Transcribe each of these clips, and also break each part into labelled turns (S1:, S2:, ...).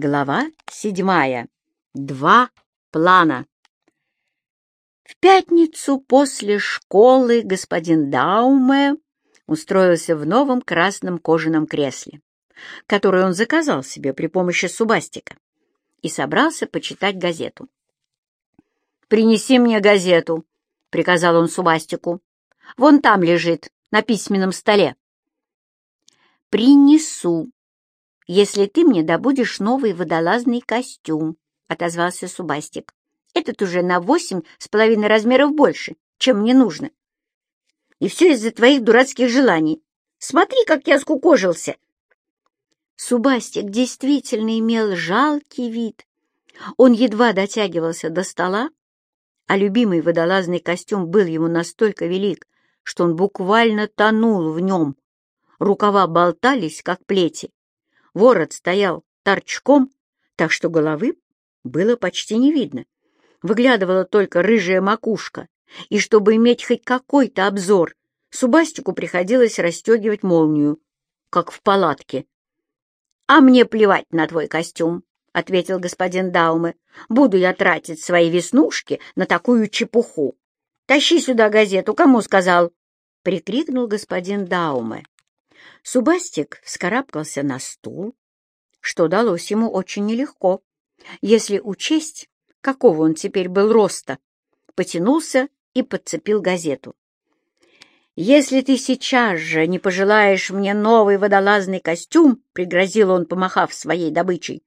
S1: Глава седьмая. Два плана. В пятницу после школы господин Дауме устроился в новом красном кожаном кресле, которое он заказал себе при помощи субастика, и собрался почитать газету. «Принеси мне газету», — приказал он субастику. «Вон там лежит, на письменном столе». «Принесу», если ты мне добудешь новый водолазный костюм», — отозвался Субастик. «Этот уже на восемь с половиной размеров больше, чем мне нужно. И все из-за твоих дурацких желаний. Смотри, как я скукожился!» Субастик действительно имел жалкий вид. Он едва дотягивался до стола, а любимый водолазный костюм был ему настолько велик, что он буквально тонул в нем. Рукава болтались, как плети, Ворот стоял торчком, так что головы было почти не видно. Выглядывала только рыжая макушка, и чтобы иметь хоть какой-то обзор, Субастику приходилось расстегивать молнию, как в палатке. «А мне плевать на твой костюм», — ответил господин Дауме. «Буду я тратить свои веснушки на такую чепуху. Тащи сюда газету, кому сказал?» — прикрикнул господин Дауме. Субастик вскарабкался на стул, что далось ему очень нелегко, если учесть, какого он теперь был роста, потянулся и подцепил газету. «Если ты сейчас же не пожелаешь мне новый водолазный костюм», — пригрозил он, помахав своей добычей,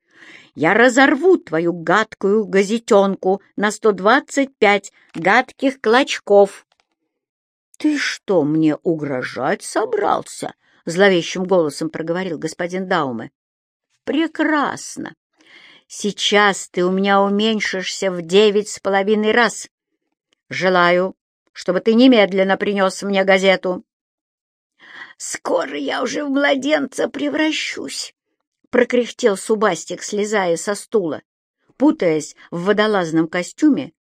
S1: «я разорву твою гадкую газетенку на сто двадцать пять гадких клочков». «Ты что, мне угрожать собрался?» — зловещим голосом проговорил господин Дауме. «Прекрасно! Сейчас ты у меня уменьшишься в девять с половиной раз. Желаю, чтобы ты немедленно принес мне газету». «Скоро я уже в младенца превращусь», — прокряхтел Субастик, слезая со стула. Путаясь в водолазном костюме,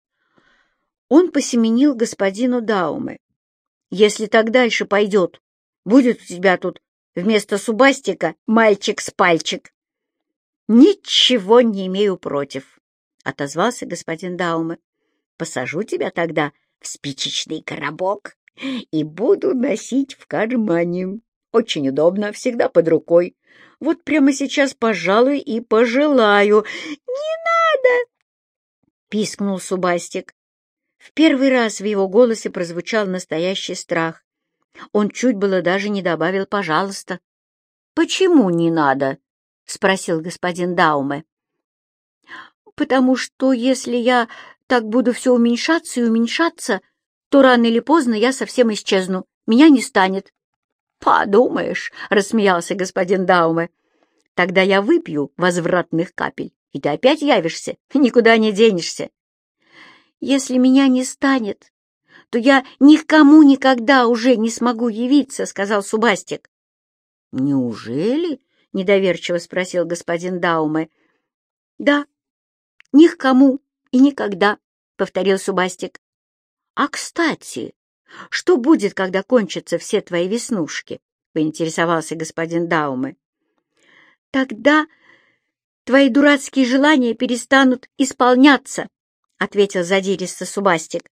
S1: он посеменил господину Дауме. «Если так дальше пойдет, Будет у тебя тут вместо субастика мальчик с пальчик. Ничего не имею против, — отозвался господин Дауме. Посажу тебя тогда в спичечный коробок и буду носить в кармане. Очень удобно, всегда под рукой. Вот прямо сейчас, пожалуй, и пожелаю. Не надо! — пискнул Субастик. В первый раз в его голосе прозвучал настоящий страх. Он чуть было даже не добавил «пожалуйста». «Почему не надо?» — спросил господин Дауме. «Потому что если я так буду все уменьшаться и уменьшаться, то рано или поздно я совсем исчезну, меня не станет». «Подумаешь», — рассмеялся господин Дауме, — «тогда я выпью возвратных капель, и ты опять явишься, никуда не денешься». «Если меня не станет, то я никому никогда уже не смогу явиться, — сказал Субастик. — Неужели? — недоверчиво спросил господин Дауме. — Да, ни к кому и никогда, — повторил Субастик. — А, кстати, что будет, когда кончатся все твои веснушки? — поинтересовался господин Дауме. — Тогда твои дурацкие желания перестанут исполняться, — ответил задиристо Субастик.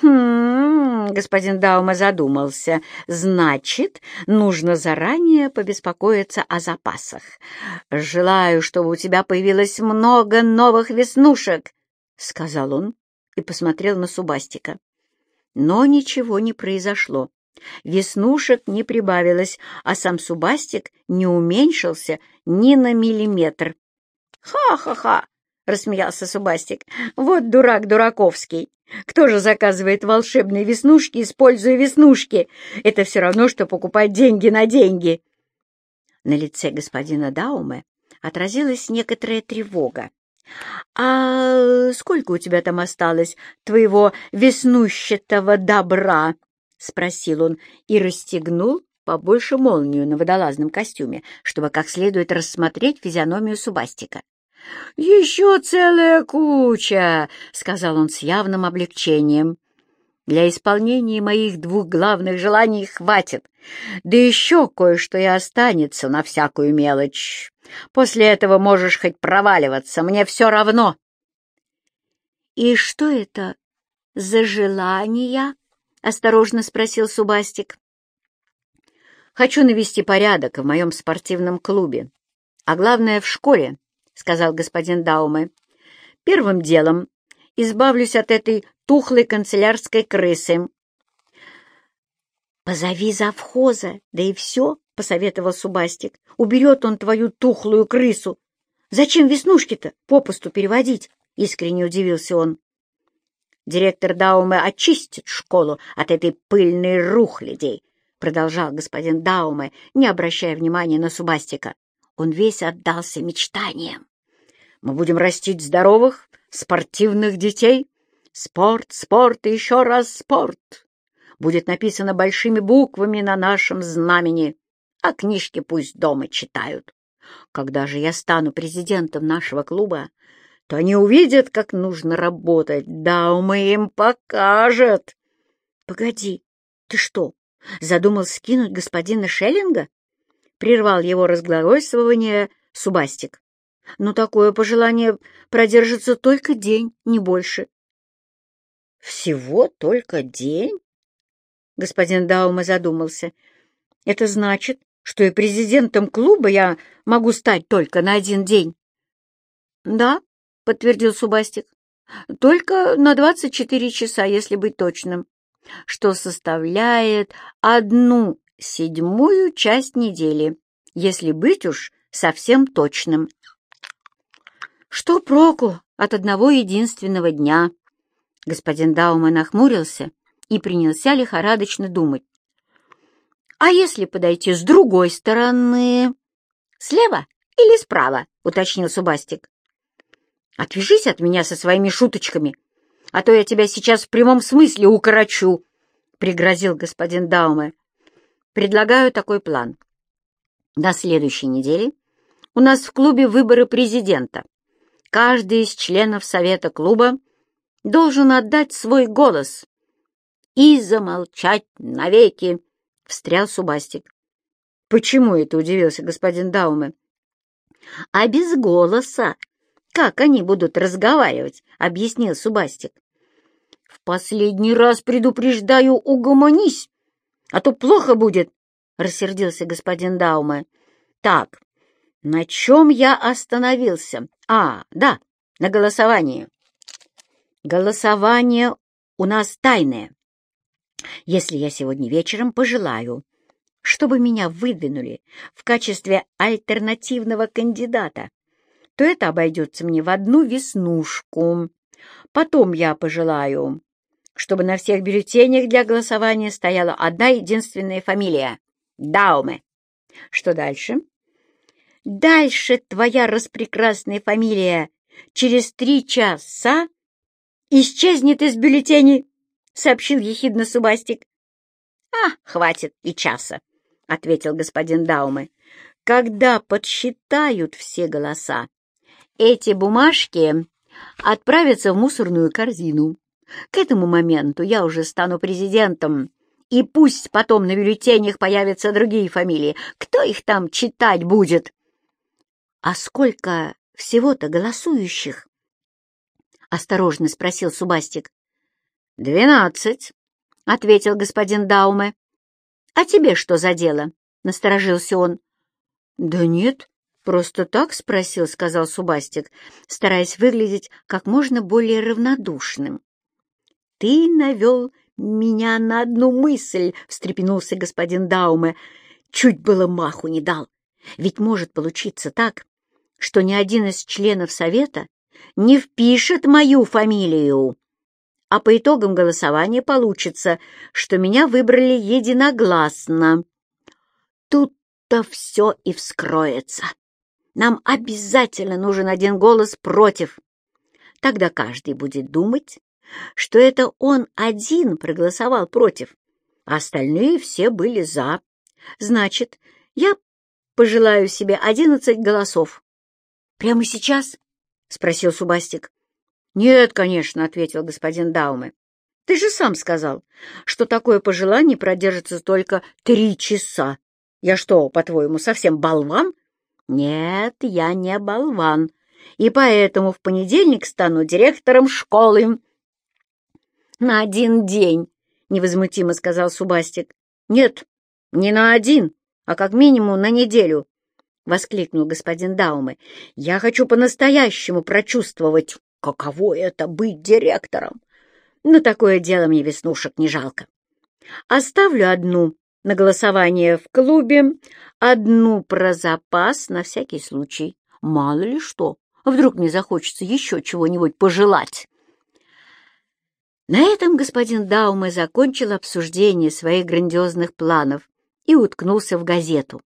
S1: «Хм...» — господин Даума задумался. «Значит, нужно заранее побеспокоиться о запасах. Желаю, чтобы у тебя появилось много новых веснушек», — сказал он и посмотрел на Субастика. Но ничего не произошло. Веснушек не прибавилось, а сам Субастик не уменьшился ни на миллиметр. «Ха-ха-ха!» — рассмеялся Субастик. «Вот дурак дураковский! Кто же заказывает волшебные веснушки, используя веснушки? Это все равно, что покупать деньги на деньги!» На лице господина Дауме отразилась некоторая тревога. «А сколько у тебя там осталось твоего веснущатого добра?» — спросил он и расстегнул побольше молнию на водолазном костюме, чтобы как следует рассмотреть физиономию Субастика. «Еще целая куча!» — сказал он с явным облегчением. «Для исполнения моих двух главных желаний хватит. Да еще кое-что и останется на всякую мелочь. После этого можешь хоть проваливаться, мне все равно. «И что это за желания?» — осторожно спросил Субастик. «Хочу навести порядок в моем спортивном клубе, а главное — в школе», — сказал господин Дауме. «Первым делом избавлюсь от этой тухлой канцелярской крысы». «Позови завхоза, да и все», — посоветовал Субастик. «Уберет он твою тухлую крысу. Зачем веснушки-то попусту переводить?» — искренне удивился он. «Директор Дауме очистит школу от этой пыльной рухлядей», — продолжал господин Дауме, не обращая внимания на Субастика. Он весь отдался мечтаниям. «Мы будем растить здоровых, спортивных детей. Спорт, спорт и еще раз спорт. Будет написано большими буквами на нашем знамени, а книжки пусть дома читают. Когда же я стану президентом нашего клуба, то они увидят, как нужно работать. Да, мы им покажет. Погоди, ты что, задумал скинуть господина Шеллинга? Прервал его разглагольствование Субастик. Но такое пожелание продержится только день, не больше. Всего только день? Господин Даума задумался. Это значит, что и президентом клуба я могу стать только на один день. Да, подтвердил Субастик. Только на двадцать четыре часа, если быть точным, что составляет одну седьмую часть недели, если быть уж совсем точным. Что проку от одного единственного дня? Господин Даума нахмурился и принялся лихорадочно думать. А если подойти с другой стороны? Слева или справа? уточнил Субастик. Отвяжись от меня со своими шуточками, а то я тебя сейчас в прямом смысле укорочу, пригрозил господин Дауме. Предлагаю такой план. На следующей неделе у нас в клубе выборы президента. Каждый из членов совета клуба должен отдать свой голос и замолчать навеки, — встрял Субастик. — Почему это? — удивился господин Дауме. — А без голоса как они будут разговаривать? — объяснил Субастик. — В последний раз предупреждаю, угомонись, а то плохо будет, — рассердился господин Дауме. — Так, на чем я остановился? А, да, на голосовании. Голосование у нас тайное. Если я сегодня вечером пожелаю, чтобы меня выдвинули в качестве альтернативного кандидата, то это обойдется мне в одну веснушку. Потом я пожелаю, чтобы на всех бюллетенях для голосования стояла одна единственная фамилия — Дауме. Что дальше? Дальше твоя распрекрасная фамилия через три часа исчезнет из бюллетеней, — сообщил ехидно Субастик. — А, хватит и часа, — ответил господин Дауме. — Когда подсчитают все голоса, эти бумажки отправятся в мусорную корзину. К этому моменту я уже стану президентом, и пусть потом на бюллетенях появятся другие фамилии. Кто их там читать будет? — А сколько всего-то голосующих? — осторожно спросил Субастик. — Двенадцать, — ответил господин Дауме. — А тебе что за дело? — насторожился он. — Да нет, просто так спросил, — сказал Субастик, стараясь выглядеть как можно более равнодушным. — Ты навел меня на одну мысль, — встрепенулся господин Дауме. Чуть было маху не дал. Ведь может получиться так, что ни один из членов совета не впишет мою фамилию. А по итогам голосования получится, что меня выбрали единогласно. Тут-то все и вскроется. Нам обязательно нужен один голос против. Тогда каждый будет думать, что это он один проголосовал против, а остальные все были «за». Значит, я пожелаю себе одиннадцать голосов. Прямо сейчас? — спросил Субастик. «Нет, конечно», — ответил господин Дауме. «Ты же сам сказал, что такое пожелание продержится только три часа. Я что, по-твоему, совсем болван? Нет, я не болван, и поэтому в понедельник стану директором школы. На один день, — невозмутимо сказал Субастик. Нет, не на один, а как минимум на неделю, — воскликнул господин Дауме. Я хочу по-настоящему прочувствовать, каково это быть директором. На такое дело мне веснушек не жалко. Оставлю одну на голосование в клубе, одну про запас на всякий случай. Мало ли что, вдруг мне захочется еще чего-нибудь пожелать. На этом господин Дауме закончил обсуждение своих грандиозных планов и уткнулся в газету.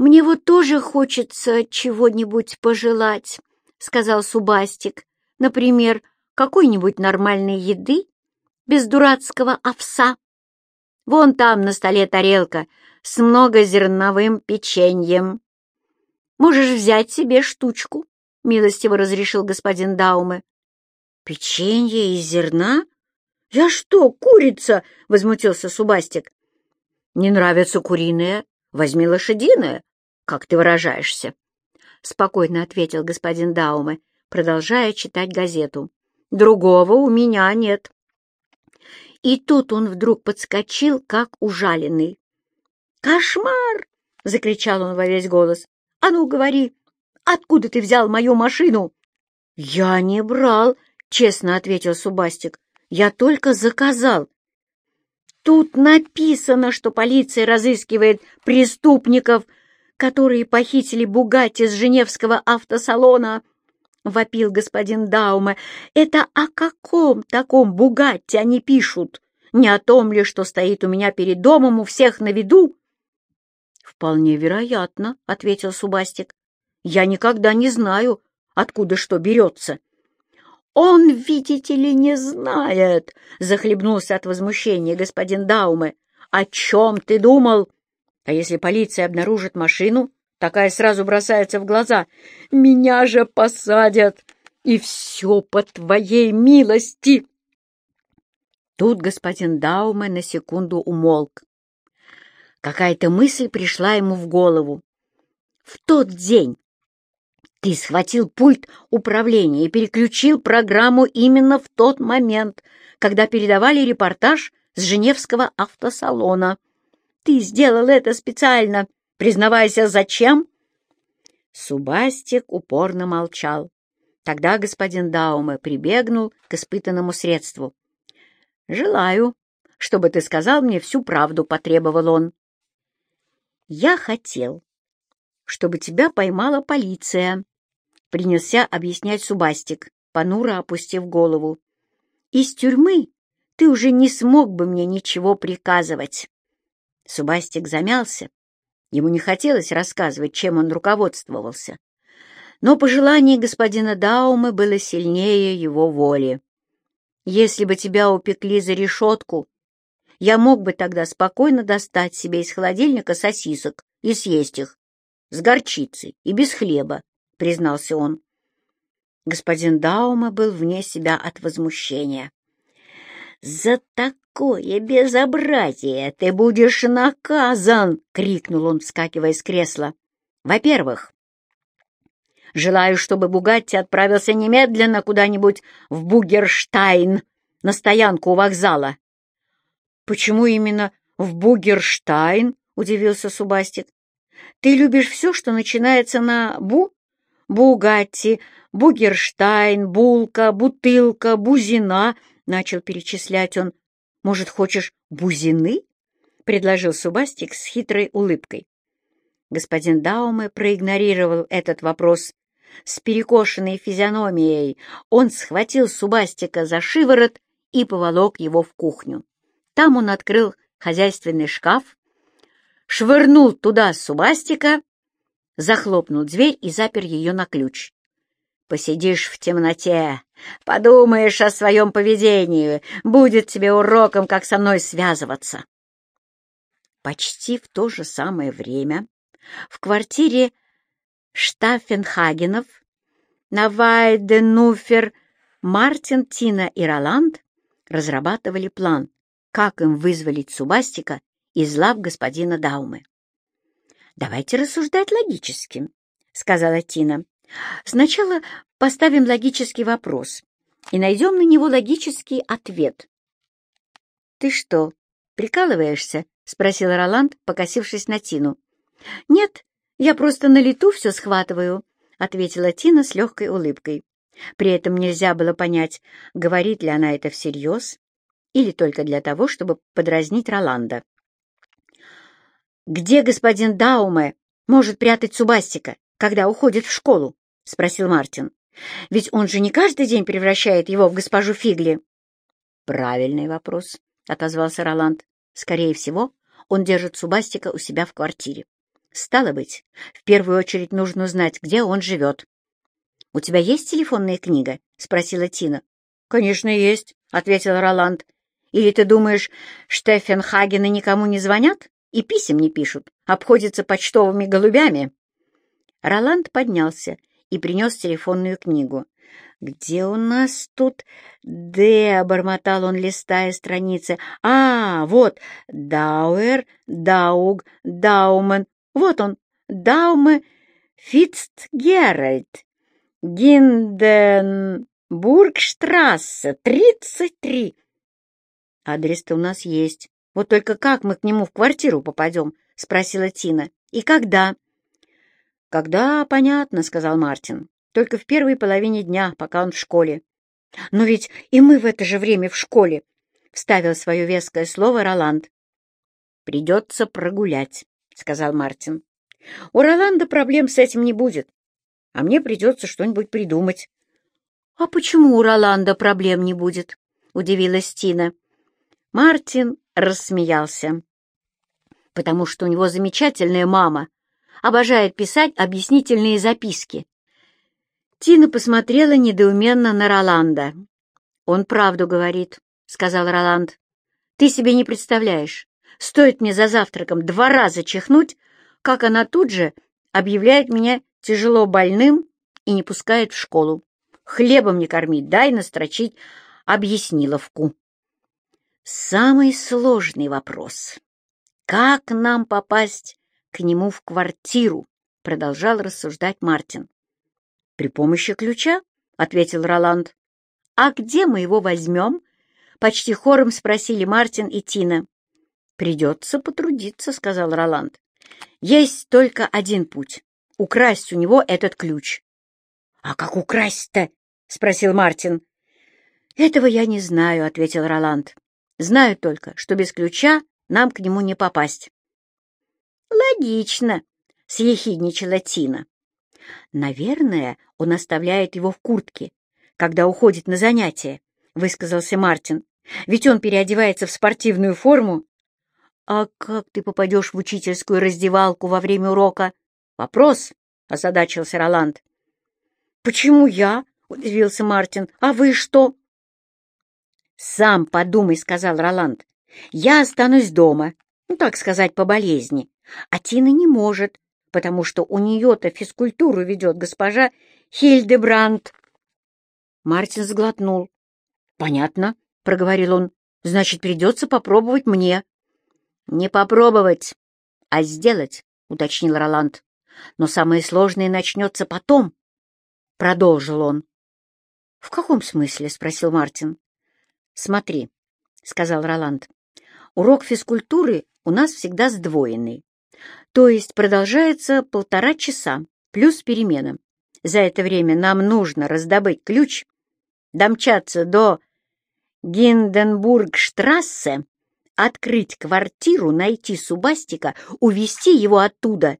S1: «Мне вот тоже хочется чего-нибудь пожелать», — сказал Субастик. «Например, какой-нибудь нормальной еды, без дурацкого овса». Вон там на столе тарелка с многозерновым печеньем. Можешь взять себе штучку, — милостиво разрешил господин Дауме. Печенье из зерна? Я что, курица? — возмутился Субастик. Не нравится куриное? Возьми лошадиное, как ты выражаешься. Спокойно ответил господин Дауме, продолжая читать газету. Другого у меня нет. И тут он вдруг подскочил, как ужаленный. «Кошмар!» — закричал он во весь голос. «А ну, говори, откуда ты взял мою машину?» «Я не брал», — честно ответил Субастик. «Я только заказал». «Тут написано, что полиция разыскивает преступников, которые похитили Бугатти с Женевского автосалона», — вопил господин Дауме. «Это о каком таком Бугатте они пишут? Не о том ли, что стоит у меня перед домом у всех на виду?» «Вполне вероятно», — ответил Субастик. «Я никогда не знаю, откуда что берется». «Он, видите ли, не знает», — захлебнулся от возмущения господин Дауме. «О чем ты думал? А если полиция обнаружит машину, Такая сразу бросается в глаза. Меня же посадят, и все по твоей милости. Тут господин Дауме на секунду умолк. Какая-то мысль пришла ему в голову. В тот день ты схватил пульт управления и переключил программу именно в тот момент, когда передавали репортаж с Женевского автосалона. Ты сделал это специально, Признавайся, зачем?» Субастик упорно молчал. Тогда господин Дауме прибегнул к испытанному средству. «Желаю, чтобы ты сказал мне всю правду», — потребовал он. «Я хотел, чтобы тебя поймала полиция», — принялся объяснять Субастик, понуро опустив голову. «Из тюрьмы ты уже не смог бы мне ничего приказывать». Субастик замялся, Ему не хотелось рассказывать, чем он руководствовался. Но пожелание господина Даума было сильнее его воли. «Если бы тебя упекли за решетку, я мог бы тогда спокойно достать себе из холодильника сосисок и съесть их, с горчицей и без хлеба», — признался он. Господин Даума был вне себя от возмущения. «За такое безобразие ты будешь наказан!» — крикнул он, вскакивая с кресла. «Во-первых, желаю, чтобы Бугатти отправился немедленно куда-нибудь в Бугерштайн на стоянку у вокзала». «Почему именно в Бугерштайн?» — удивился Субастик. «Ты любишь все, что начинается на «бу»?» Бугатти, Бугерштайн, Булка, Бутылка, Бузина начал перечислять он. «Может, хочешь бузины?» — предложил Субастик с хитрой улыбкой. Господин Дауме проигнорировал этот вопрос. С перекошенной физиономией он схватил Субастика за шиворот и поволок его в кухню. Там он открыл хозяйственный шкаф, швырнул туда Субастика, захлопнул дверь и запер ее на ключ. Посидишь в темноте, подумаешь о своем поведении, будет тебе уроком, как со мной связываться. Почти в то же самое время в квартире Штаффенхагенов на Вайденуфер Мартин, Тина и Роланд разрабатывали план, как им вызволить Субастика из лав господина Даумы. «Давайте рассуждать логически», — сказала Тина. «Сначала поставим логический вопрос и найдем на него логический ответ». «Ты что, прикалываешься?» — спросил Роланд, покосившись на Тину. «Нет, я просто на лету все схватываю», — ответила Тина с легкой улыбкой. При этом нельзя было понять, говорит ли она это всерьез или только для того, чтобы подразнить Роланда. «Где господин Дауме может прятать Субастика, когда уходит в школу?» — спросил Мартин. «Ведь он же не каждый день превращает его в госпожу Фигли». «Правильный вопрос», — отозвался Роланд. «Скорее всего, он держит Субастика у себя в квартире. Стало быть, в первую очередь нужно узнать, где он живет». «У тебя есть телефонная книга?» — спросила Тина. «Конечно, есть», — ответил Роланд. «Или ты думаешь, Штеффенхагены никому не звонят?» и писем не пишут, обходятся почтовыми голубями. Роланд поднялся и принес телефонную книгу. «Где у нас тут?» «Д», — бормотал он, листая страницы. «А, вот, Дауэр, Дауг, Даумен. Вот он, Дауме Фицгеральд. Гинденбургштрассе, 33». «Адрес-то у нас есть. Вот только как мы к нему в квартиру попадем? — спросила Тина. — И когда? — Когда, понятно, — сказал Мартин. — Только в первой половине дня, пока он в школе. — Но ведь и мы в это же время в школе, — вставил свое веское слово Роланд. — Придется прогулять, — сказал Мартин. — У Роланда проблем с этим не будет, а мне придется что-нибудь придумать. — А почему у Роланда проблем не будет? — удивилась Тина. Мартин рассмеялся. «Потому что у него замечательная мама, обожает писать объяснительные записки». Тина посмотрела недоуменно на Роланда. «Он правду говорит», — сказал Роланд. «Ты себе не представляешь, стоит мне за завтраком два раза чихнуть, как она тут же объявляет меня тяжело больным и не пускает в школу. Хлебом не кормить, дай настрочить объясниловку». Самый сложный вопрос. Как нам попасть к нему в квартиру? Продолжал рассуждать Мартин. При помощи ключа, ответил Роланд. А где мы его возьмем? Почти хором спросили Мартин и Тина. Придется потрудиться, сказал Роланд. Есть только один путь — украсть у него этот ключ. — А как украсть-то? — спросил Мартин. — Этого я не знаю, — ответил Роланд. Знаю только, что без ключа нам к нему не попасть. «Логично», — съехидничала Тина. «Наверное, он оставляет его в куртке, когда уходит на занятия», — высказался Мартин. «Ведь он переодевается в спортивную форму». «А как ты попадешь в учительскую раздевалку во время урока?» «Вопрос», — озадачился Роланд. «Почему я?» — удивился Мартин. «А вы что?» «Сам подумай», — сказал Роланд. «Я останусь дома, ну, так сказать, по болезни. А Тина не может, потому что у нее-то физкультуру ведет госпожа Хильдебранд». Мартин сглотнул. «Понятно», — проговорил он. «Значит, придется попробовать мне». «Не попробовать, а сделать», — уточнил Роланд. «Но самое сложное начнется потом», — продолжил он. «В каком смысле?» — спросил Мартин. «Смотри», — сказал Роланд, — «урок физкультуры у нас всегда сдвоенный, то есть продолжается полтора часа плюс перемена. За это время нам нужно раздобыть ключ, домчаться до Гинденбургштрассе, открыть квартиру, найти Субастика, увести его оттуда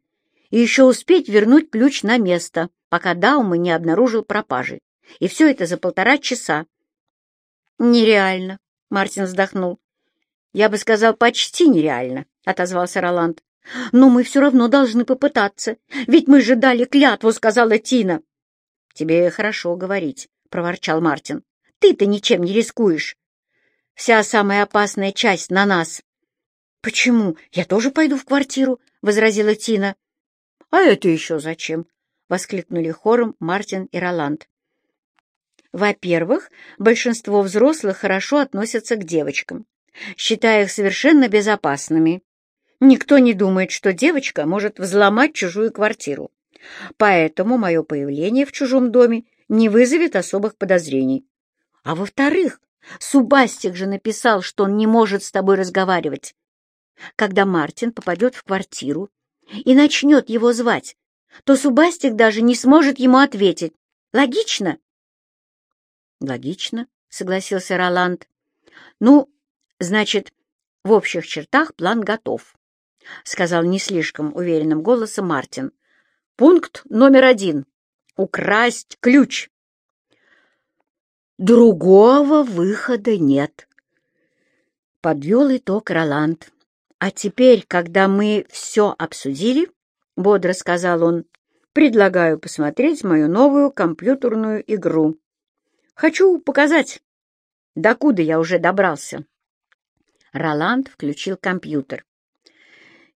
S1: и еще успеть вернуть ключ на место, пока Даума не обнаружил пропажи. И все это за полтора часа. «Нереально», — Мартин вздохнул. «Я бы сказал, почти нереально», — отозвался Роланд. «Но мы все равно должны попытаться, ведь мы же дали клятву», — сказала Тина. «Тебе хорошо говорить», — проворчал Мартин. «Ты-то ничем не рискуешь. Вся самая опасная часть на нас». «Почему? Я тоже пойду в квартиру», — возразила Тина. «А это еще зачем?» — воскликнули хором Мартин и Роланд. Во-первых, большинство взрослых хорошо относятся к девочкам, считая их совершенно безопасными. Никто не думает, что девочка может взломать чужую квартиру. Поэтому мое появление в чужом доме не вызовет особых подозрений. А во-вторых, Субастик же написал, что он не может с тобой разговаривать. Когда Мартин попадет в квартиру и начнет его звать, то Субастик даже не сможет ему ответить. Логично?
S2: Логично, согласился Роланд. Ну, значит, в общих чертах план готов, сказал не слишком уверенным голосом Мартин. Пункт номер один — украсть ключ.
S1: Другого выхода нет. Подвел итог Роланд. А теперь, когда мы все обсудили, — бодро сказал он, — предлагаю посмотреть мою новую компьютерную игру. Хочу показать, докуда я уже добрался. Роланд включил компьютер.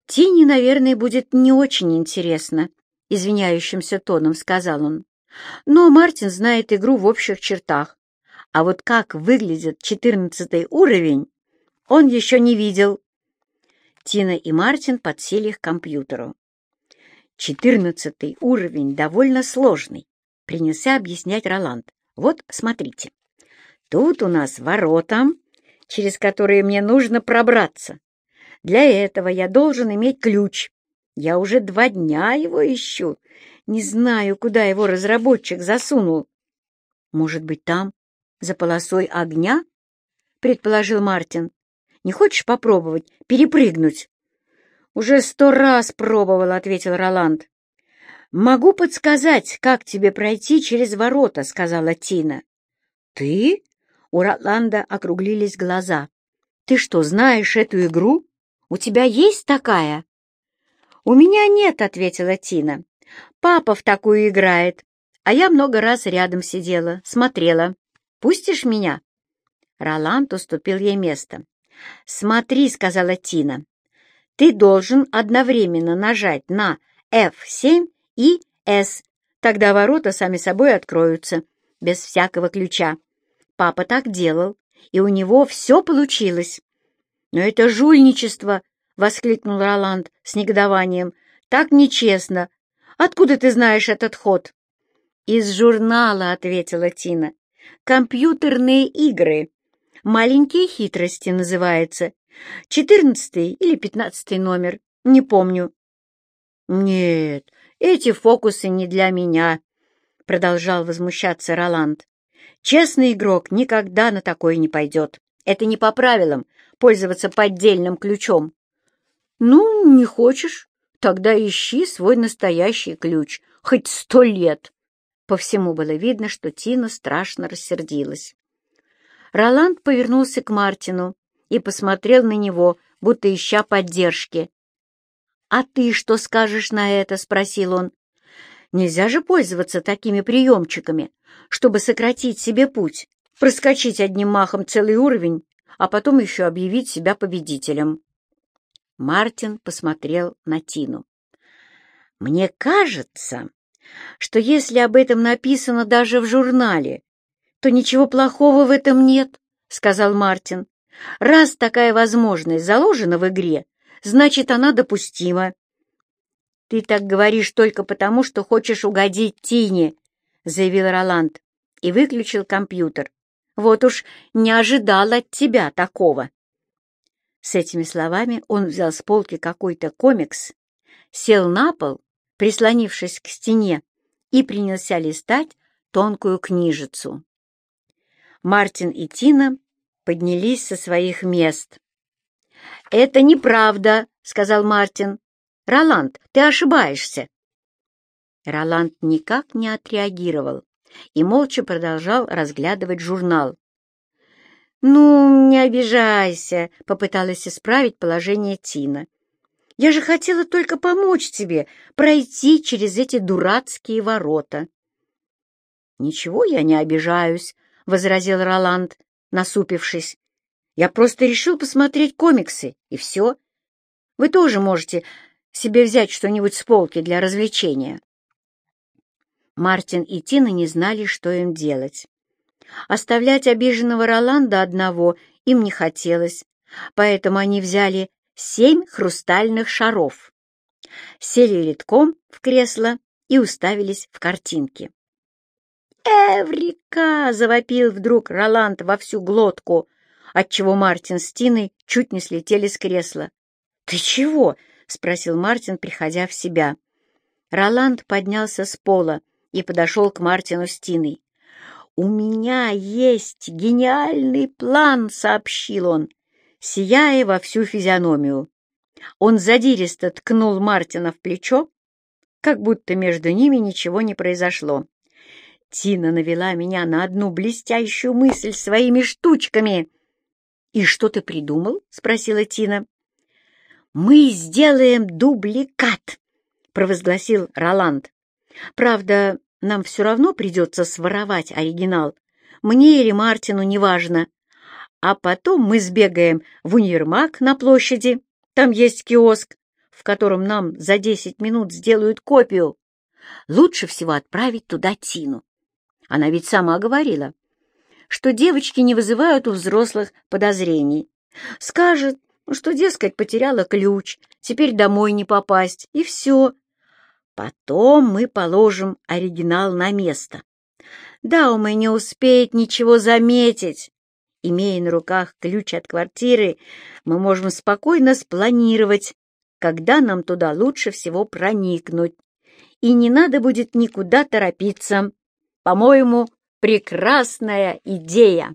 S1: «Тине, наверное, будет не очень интересно», — извиняющимся тоном сказал он. «Но Мартин знает игру в общих чертах, а вот как выглядит четырнадцатый уровень, он еще не видел. Тина и Мартин подсели к компьютеру. Четырнадцатый уровень довольно сложный, принялся объяснять Роланд. Вот, смотрите. Тут у нас ворота, через которые мне нужно пробраться. Для этого я должен иметь ключ. Я уже два дня его ищу. Не знаю, куда его разработчик засунул. Может быть, там, за полосой огня?» — предположил Мартин. «Не хочешь попробовать перепрыгнуть?» «Уже сто раз пробовал», — ответил Роланд. «Могу подсказать, как тебе пройти через ворота», — сказала Тина. «Ты?» — у Роланда округлились глаза. «Ты что, знаешь эту игру? У тебя есть такая?» «У меня нет», — ответила Тина. «Папа в такую играет, а я много раз рядом сидела, смотрела. Пустишь меня?» Роланд уступил ей место. «Смотри», — сказала Тина, — «ты должен одновременно нажать на F7 и S, тогда ворота сами собой откроются, без всякого ключа. Папа так делал, и у него все получилось». «Но это жульничество!» — воскликнул Роланд с негодованием. «Так нечестно! Откуда ты знаешь этот ход?» «Из журнала», — ответила Тина. Компьютерные игры. Маленькие хитрости называется. Четырнадцатый или пятнадцатый номер. Не помню. Нет, эти фокусы не для меня, продолжал возмущаться Роланд. Честный игрок никогда на такое не пойдет. Это не по правилам пользоваться поддельным ключом. Ну, не хочешь? Тогда ищи свой настоящий ключ, хоть сто лет. По всему было видно, что Тина страшно рассердилась. Роланд повернулся к Мартину и посмотрел на него, будто ища поддержки. «А ты что скажешь на это?» — спросил он. «Нельзя же пользоваться такими приемчиками, чтобы сократить себе путь, проскочить одним махом целый уровень, а потом еще объявить себя победителем». Мартин посмотрел на Тину. «Мне кажется, что если об этом написано даже в журнале, то ничего плохого в этом нет, — сказал Мартин. Раз такая возможность заложена в игре, значит, она допустима. Ты так говоришь только потому, что хочешь угодить Тине, — заявил Роланд и выключил компьютер. Вот уж не ожидал от тебя такого. С этими словами он взял с полки какой-то комикс, сел на пол прислонившись к стене, и принялся листать тонкую книжицу. Мартин и Тина поднялись со своих мест. «Это неправда», — сказал Мартин. «Роланд, ты ошибаешься». Роланд никак не отреагировал и молча продолжал разглядывать журнал. «Ну, не обижайся», — попыталась исправить положение Тина. Я же хотела только помочь тебе пройти через эти дурацкие ворота. — Ничего, я не обижаюсь, — возразил Роланд, насупившись. — Я просто решил посмотреть комиксы, и все. Вы тоже можете себе взять что-нибудь с полки для развлечения. Мартин и Тина не знали, что им делать. Оставлять обиженного Роланда одного им не хотелось, поэтому они взяли
S2: семь хрустальных шаров. Сели редком в кресло и уставились в картинки. «Эврика!» — завопил вдруг Роланд во всю глотку, отчего Мартин с Тиной чуть не слетели с кресла. «Ты чего?» — спросил Мартин, приходя в себя. Роланд поднялся с пола и подошел к Мартину с Тиной. «У меня есть гениальный план», — сообщил он, сияя во всю физиономию. Он задиристо ткнул Мартина в плечо, как будто между ними ничего не произошло. Тина навела меня на одну блестящую мысль своими штучками. «И что ты придумал?» — спросила Тина. «Мы сделаем дубликат», — провозгласил Роланд. «Правда, нам все равно придется своровать оригинал. Мне или Мартину, неважно. А потом мы сбегаем в универмаг на площади. Там есть киоск, в котором нам за десять минут сделают копию. Лучше всего отправить туда Тину. Она ведь сама говорила, что девочки не вызывают у взрослых подозрений. Скажет, что, дескать, потеряла ключ, теперь домой не попасть, и все. Потом мы положим оригинал на место. Да, у меня не успеет ничего заметить. Имея на руках ключ от квартиры, мы можем спокойно спланировать, когда нам туда лучше всего проникнуть. И не надо будет никуда торопиться. По-моему, прекрасная идея.